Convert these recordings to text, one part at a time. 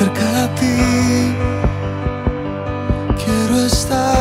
cerca de ti. Quiero estar.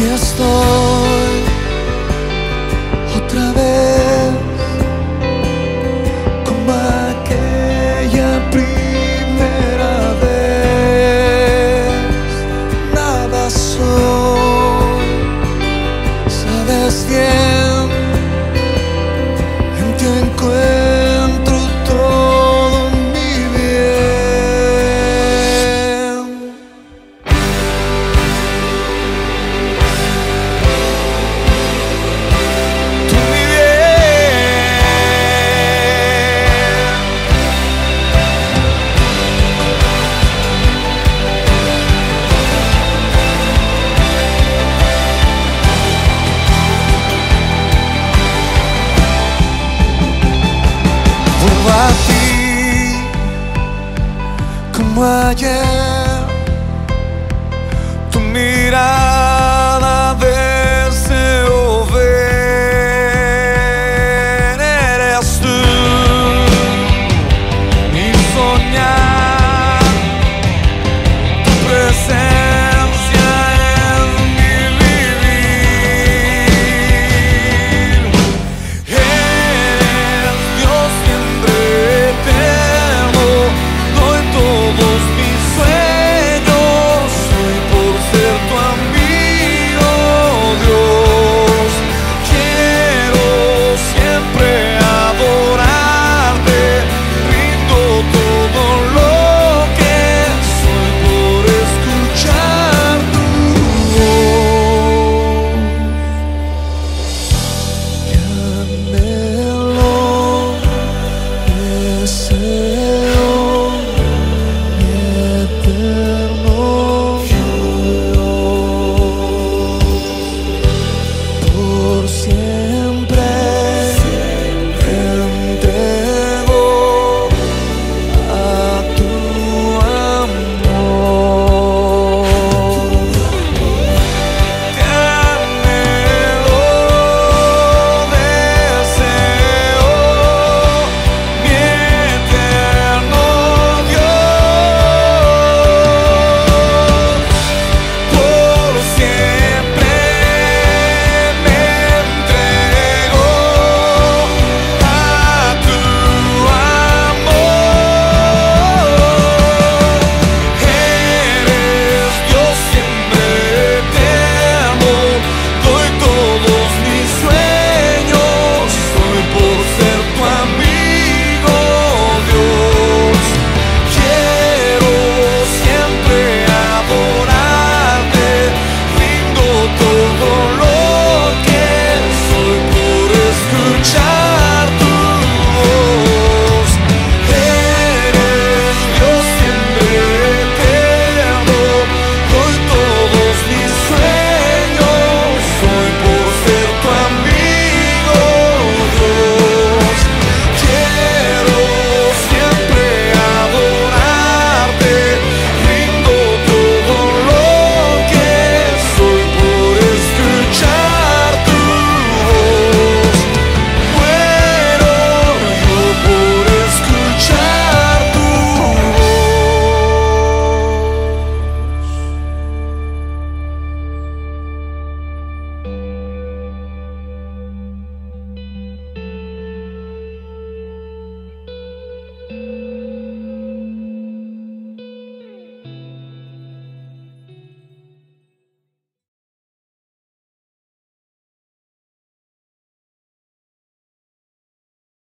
aqui estou. 么远